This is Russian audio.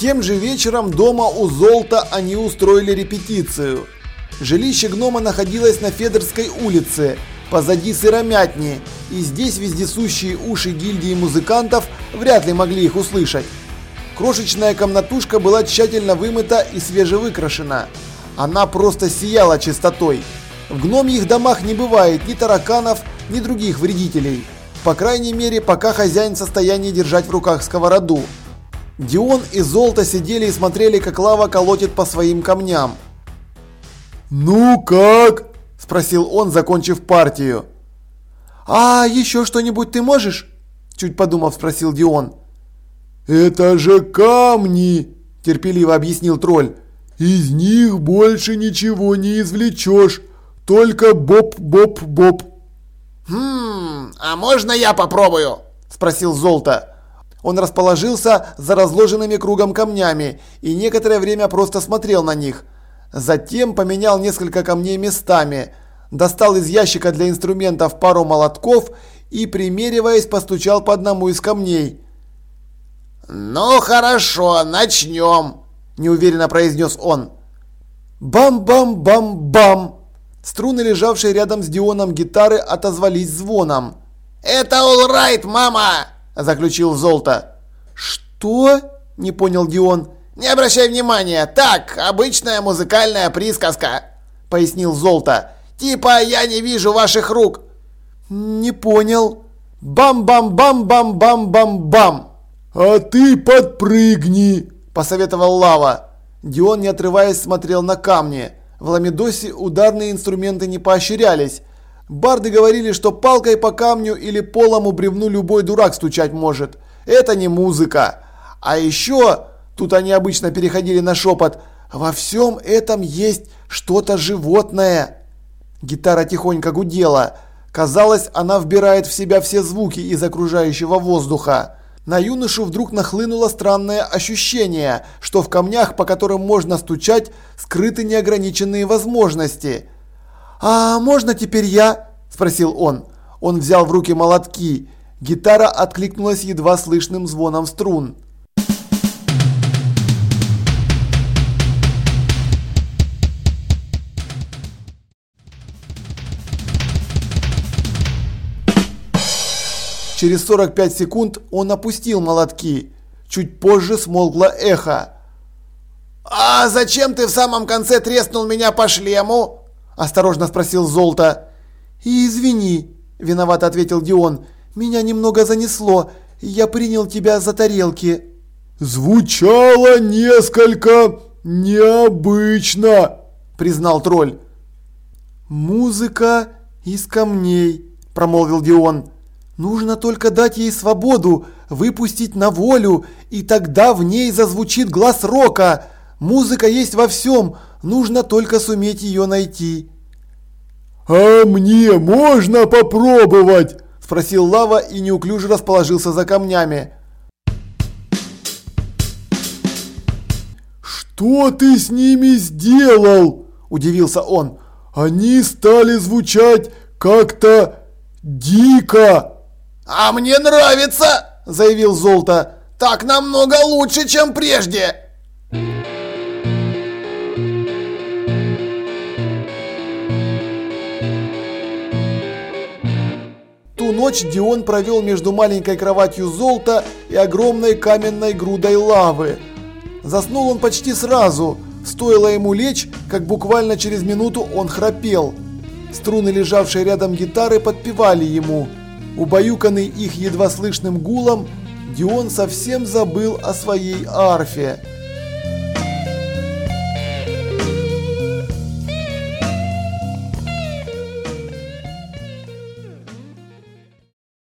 Тем же вечером дома у Золта они устроили репетицию. Жилище гнома находилось на Федорской улице, позади сыромятни, и здесь вездесущие уши гильдии музыкантов вряд ли могли их услышать. Крошечная комнатушка была тщательно вымыта и свежевыкрашена. Она просто сияла чистотой. В гномьих домах не бывает ни тараканов, ни других вредителей. По крайней мере, пока хозяин в состоянии держать в руках сковороду. Дион и Золото сидели и смотрели, как лава колотит по своим камням. «Ну как?» – спросил он, закончив партию. «А еще что-нибудь ты можешь?» – чуть подумав, спросил Дион. «Это же камни!» – терпеливо объяснил тролль. «Из них больше ничего не извлечешь, только боп-боп-боп». «Хм, а можно я попробую?» – спросил Золото. Он расположился за разложенными кругом камнями и некоторое время просто смотрел на них. Затем поменял несколько камней местами, достал из ящика для инструментов пару молотков и, примериваясь, постучал по одному из камней. «Ну хорошо, начнем», – неуверенно произнес он. Бам-бам-бам-бам! Струны, лежавшие рядом с Дионом гитары, отозвались звоном. «Это all мама!» – заключил Золото. «Что?» – не понял Дион. «Не обращай внимания, так, обычная музыкальная присказка», – пояснил Золото. «Типа я не вижу ваших рук». «Не понял». «Бам-бам-бам-бам-бам-бам-бам!» «А ты подпрыгни!» – посоветовал Лава. Дион, не отрываясь, смотрел на камни. В Ламедосе ударные инструменты не поощрялись. Барды говорили, что палкой по камню или полому бревну любой дурак стучать может. Это не музыка. А еще Тут они обычно переходили на шепот. Во всем этом есть что-то животное. Гитара тихонько гудела. Казалось, она вбирает в себя все звуки из окружающего воздуха. На юношу вдруг нахлынуло странное ощущение, что в камнях, по которым можно стучать, скрыты неограниченные возможности. «А можно теперь я?» – спросил он. Он взял в руки молотки. Гитара откликнулась едва слышным звоном струн. Через 45 секунд он опустил молотки. Чуть позже смолкло эхо. «А зачем ты в самом конце треснул меня по шлему?» – осторожно спросил Золото. «Извини», – виновато ответил Дион. «Меня немного занесло. Я принял тебя за тарелки». «Звучало несколько необычно», – признал тролль. «Музыка из камней», – промолвил Дион. Нужно только дать ей свободу, выпустить на волю, и тогда в ней зазвучит глаз рока. Музыка есть во всем, нужно только суметь ее найти. «А мне можно попробовать?» – спросил Лава и неуклюже расположился за камнями. «Что ты с ними сделал?» – удивился он. «Они стали звучать как-то дико!» «А мне нравится!» – заявил Золото. «Так намного лучше, чем прежде!» Ночь Дион провел между маленькой кроватью Золота и огромной каменной грудой лавы. Заснул он почти сразу. Стоило ему лечь, как буквально через минуту он храпел. Струны, лежавшие рядом гитары, подпевали ему – Убаюканный их едва слышным гулом, Дион совсем забыл о своей арфе.